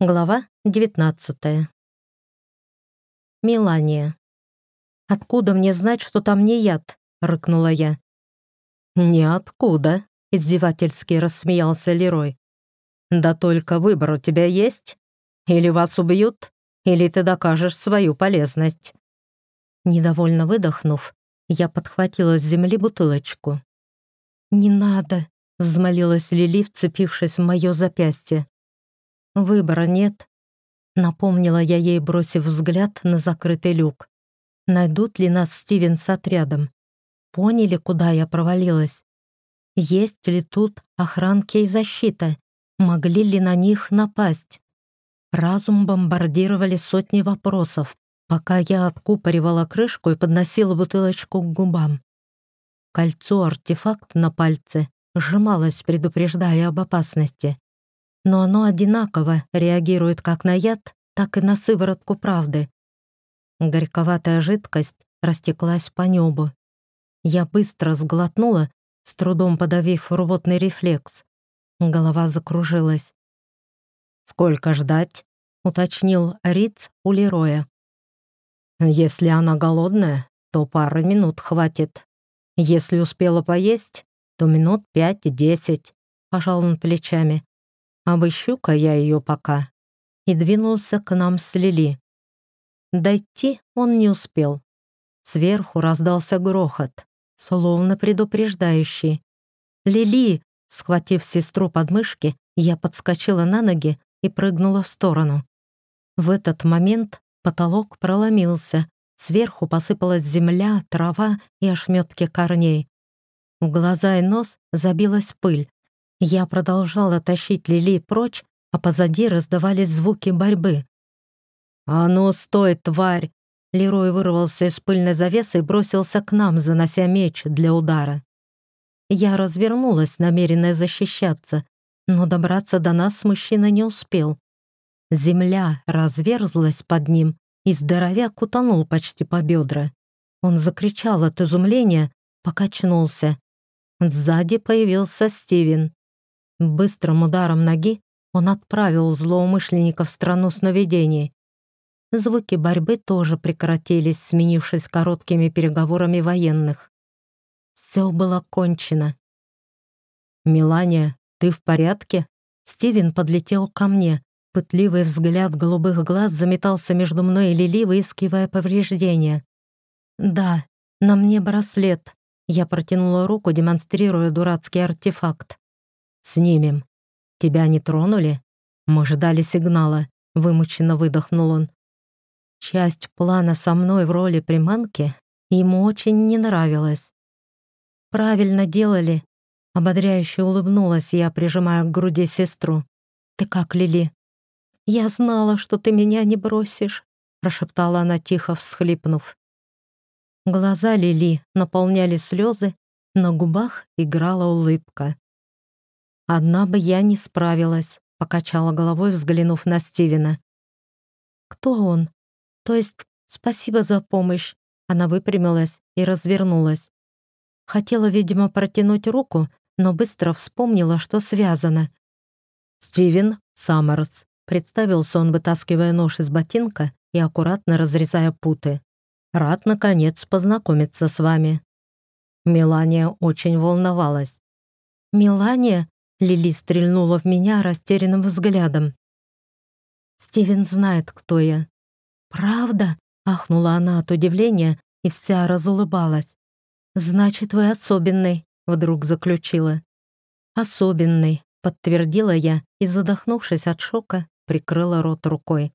Глава 19 Милания. «Откуда мне знать, что там не яд?» — рыкнула я. «Ниоткуда», — издевательски рассмеялся Лерой. «Да только выбор у тебя есть. Или вас убьют, или ты докажешь свою полезность». Недовольно выдохнув, я подхватила с земли бутылочку. «Не надо», — взмолилась Лили, вцепившись в мое запястье. Выбора нет. Напомнила я ей, бросив взгляд на закрытый люк. Найдут ли нас Стивен с отрядом? Поняли, куда я провалилась? Есть ли тут охранки и защита? Могли ли на них напасть? Разум бомбардировали сотни вопросов, пока я откупоривала крышку и подносила бутылочку к губам. Кольцо-артефакт на пальце сжималось, предупреждая об опасности но оно одинаково реагирует как на яд, так и на сыворотку правды. Горьковатая жидкость растеклась по небу. Я быстро сглотнула, с трудом подавив рвотный рефлекс. Голова закружилась. «Сколько ждать?» — уточнил Риц у Лероя. «Если она голодная, то пары минут хватит. Если успела поесть, то минут пять-десять», — пожал он плечами. Обыщу-ка я ее пока. И двинулся к нам с Лили. Дойти он не успел. Сверху раздался грохот, словно предупреждающий. «Лили!» Схватив сестру под мышки, я подскочила на ноги и прыгнула в сторону. В этот момент потолок проломился, сверху посыпалась земля, трава и ошметки корней. В глаза и нос забилась пыль. Я продолжала тащить Лили прочь, а позади раздавались звуки борьбы. «А ну, стой, тварь!» Лерой вырвался из пыльной завесы и бросился к нам, занося меч для удара. Я развернулась, намеренная защищаться, но добраться до нас мужчина не успел. Земля разверзлась под ним, и здоровяк утонул почти по бедра. Он закричал от изумления, покачнулся. Сзади появился Стивен. Быстрым ударом ноги он отправил злоумышленника в страну сновидений. Звуки борьбы тоже прекратились, сменившись короткими переговорами военных. Все было кончено. «Мелания, ты в порядке?» Стивен подлетел ко мне. Пытливый взгляд голубых глаз заметался между мной и Лили, выискивая повреждения. «Да, на мне браслет». Я протянула руку, демонстрируя дурацкий артефакт. «Снимем. Тебя не тронули? Мы ждали сигнала», — вымученно выдохнул он. Часть плана со мной в роли приманки ему очень не нравилась. «Правильно делали», — ободряюще улыбнулась я, прижимая к груди сестру. «Ты как, Лили?» «Я знала, что ты меня не бросишь», — прошептала она, тихо всхлипнув. Глаза Лили наполняли слезы, на губах играла улыбка. Одна бы я не справилась, покачала головой, взглянув на Стивена. Кто он? То есть, спасибо за помощь. Она выпрямилась и развернулась. Хотела, видимо, протянуть руку, но быстро вспомнила, что связано. «Стивен Саммерс», — представился он, вытаскивая нож из ботинка и аккуратно разрезая путы. «Рад, наконец, познакомиться с вами». Мелания очень волновалась. «Мелания?» Лили стрельнула в меня растерянным взглядом. «Стивен знает, кто я». «Правда?» — ахнула она от удивления и вся разулыбалась. «Значит, вы особенный», — вдруг заключила. «Особенный», — подтвердила я и, задохнувшись от шока, прикрыла рот рукой.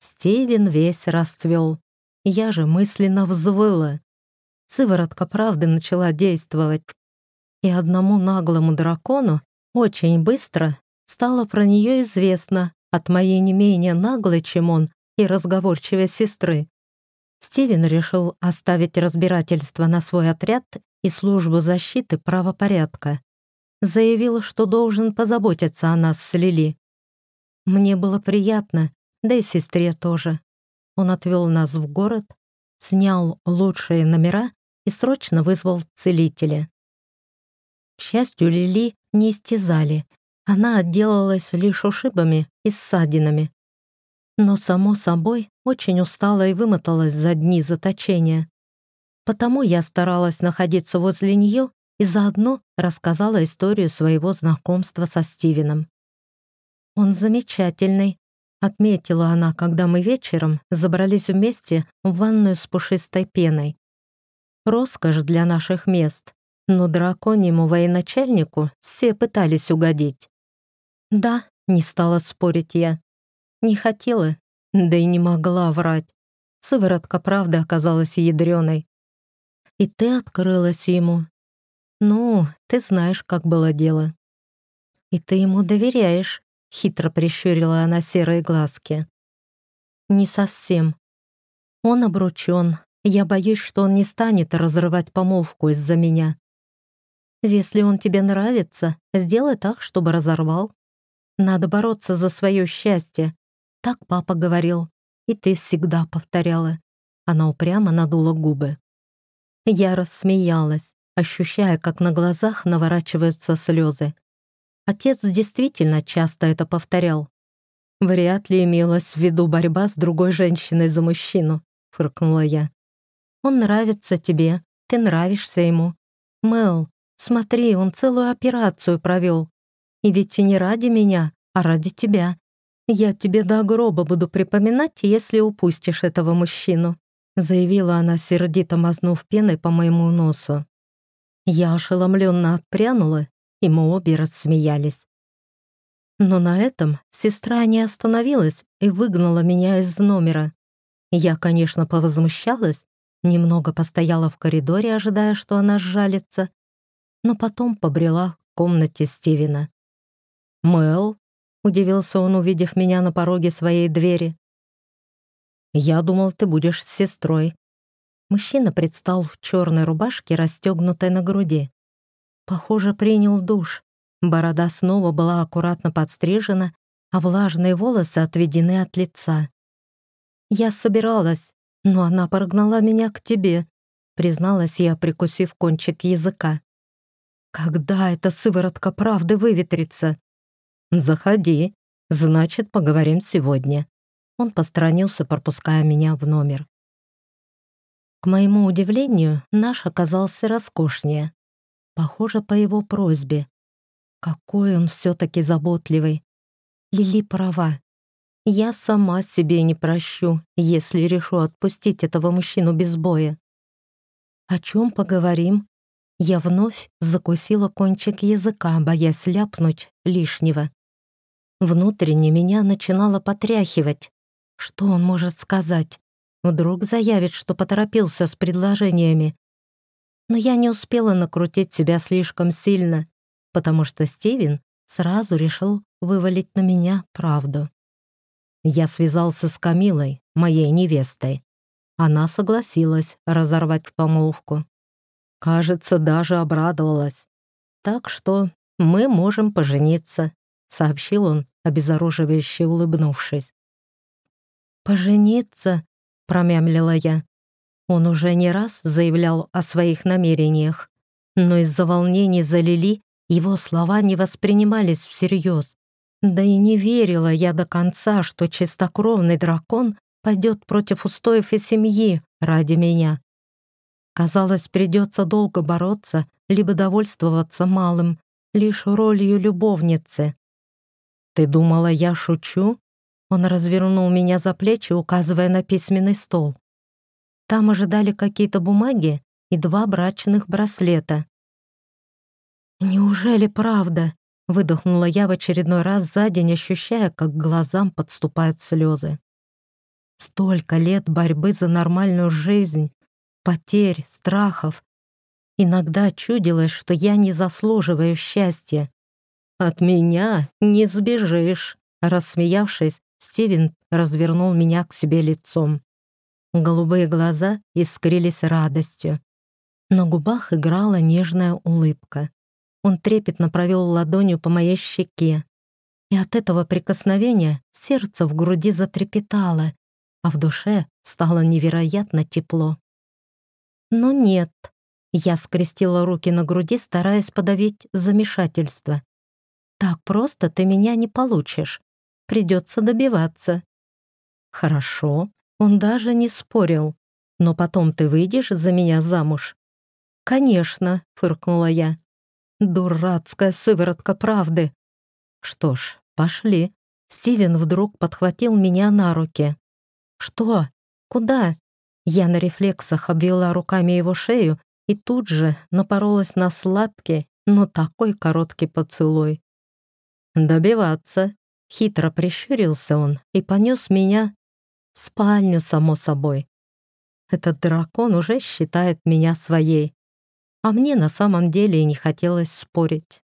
Стивен весь расцвел. Я же мысленно взвыла. Сыворотка правды начала действовать и одному наглому дракону очень быстро стало про нее известно от моей не менее наглой, чем он, и разговорчивой сестры. Стивен решил оставить разбирательство на свой отряд и службу защиты правопорядка. Заявил, что должен позаботиться о нас с Лили. Мне было приятно, да и сестре тоже. Он отвел нас в город, снял лучшие номера и срочно вызвал целителя. К счастью, Лили не истязали. она отделалась лишь ушибами и ссадинами. Но, само собой, очень устала и вымоталась за дни заточения. Потому я старалась находиться возле нее и заодно рассказала историю своего знакомства со Стивеном. «Он замечательный», — отметила она, когда мы вечером забрались вместе в ванную с пушистой пеной. «Роскошь для наших мест, но драконьему военачальнику все пытались угодить». «Да», — не стала спорить я. Не хотела, да и не могла врать. Сыворотка правды оказалась ядреной. И ты открылась ему. Ну, ты знаешь, как было дело. И ты ему доверяешь, хитро прищурила она серые глазки. Не совсем. Он обручен. Я боюсь, что он не станет разрывать помолвку из-за меня. Если он тебе нравится, сделай так, чтобы разорвал. Надо бороться за свое счастье. Так папа говорил, и ты всегда повторяла. Она упрямо надула губы. Я рассмеялась, ощущая, как на глазах наворачиваются слезы. Отец действительно часто это повторял. «Вряд ли имелась в виду борьба с другой женщиной за мужчину», — фыркнула я. «Он нравится тебе, ты нравишься ему. Мэл, смотри, он целую операцию провел. И ведь и не ради меня, а ради тебя. Я тебе до гроба буду припоминать, если упустишь этого мужчину», заявила она, сердито мазнув пеной по моему носу. Я ошеломленно отпрянула, и мы обе рассмеялись. Но на этом сестра не остановилась и выгнала меня из номера. Я, конечно, повозмущалась, немного постояла в коридоре, ожидая, что она сжалится, но потом побрела в комнате Стивена. «Мэл?» — удивился он, увидев меня на пороге своей двери. «Я думал, ты будешь с сестрой». Мужчина предстал в черной рубашке, расстегнутой на груди. Похоже, принял душ. Борода снова была аккуратно подстрижена, а влажные волосы отведены от лица. «Я собиралась, но она прогнала меня к тебе», призналась я, прикусив кончик языка. «Когда эта сыворотка правды выветрится?» «Заходи. Значит, поговорим сегодня». Он посторонился, пропуская меня в номер. К моему удивлению, наш оказался роскошнее. Похоже, по его просьбе. Какой он все-таки заботливый. Лили права. Я сама себе не прощу, если решу отпустить этого мужчину без боя. О чем поговорим? Я вновь закусила кончик языка, боясь ляпнуть лишнего. Внутренне меня начинало потряхивать. Что он может сказать? Вдруг заявит, что поторопился с предложениями. Но я не успела накрутить себя слишком сильно, потому что Стивен сразу решил вывалить на меня правду. Я связался с Камилой, моей невестой. Она согласилась разорвать помолвку. Кажется, даже обрадовалась. Так что мы можем пожениться сообщил он, обезоруживающе улыбнувшись. «Пожениться?» — промямлила я. Он уже не раз заявлял о своих намерениях, но из-за волнений за Лили его слова не воспринимались всерьез. Да и не верила я до конца, что чистокровный дракон пойдет против устоев и семьи ради меня. Казалось, придется долго бороться, либо довольствоваться малым, лишь ролью любовницы. «Ты думала, я шучу?» Он развернул меня за плечи, указывая на письменный стол. Там ожидали какие-то бумаги и два брачных браслета. «Неужели правда?» — выдохнула я в очередной раз за день, ощущая, как глазам подступают слезы. Столько лет борьбы за нормальную жизнь, потерь, страхов. Иногда чудилось, что я не заслуживаю счастья. «От меня не сбежишь!» Рассмеявшись, Стивен развернул меня к себе лицом. Голубые глаза искрились радостью. На губах играла нежная улыбка. Он трепетно провел ладонью по моей щеке. И от этого прикосновения сердце в груди затрепетало, а в душе стало невероятно тепло. Но нет, я скрестила руки на груди, стараясь подавить замешательство. Так просто ты меня не получишь. Придется добиваться». «Хорошо», он даже не спорил. «Но потом ты выйдешь за меня замуж?» «Конечно», — фыркнула я. «Дурацкая сыворотка правды». «Что ж, пошли». Стивен вдруг подхватил меня на руки. «Что? Куда?» Я на рефлексах обвела руками его шею и тут же напоролась на сладкий, но такой короткий поцелуй. «Добиваться!» — хитро прищурился он и понес меня в спальню, само собой. Этот дракон уже считает меня своей, а мне на самом деле и не хотелось спорить.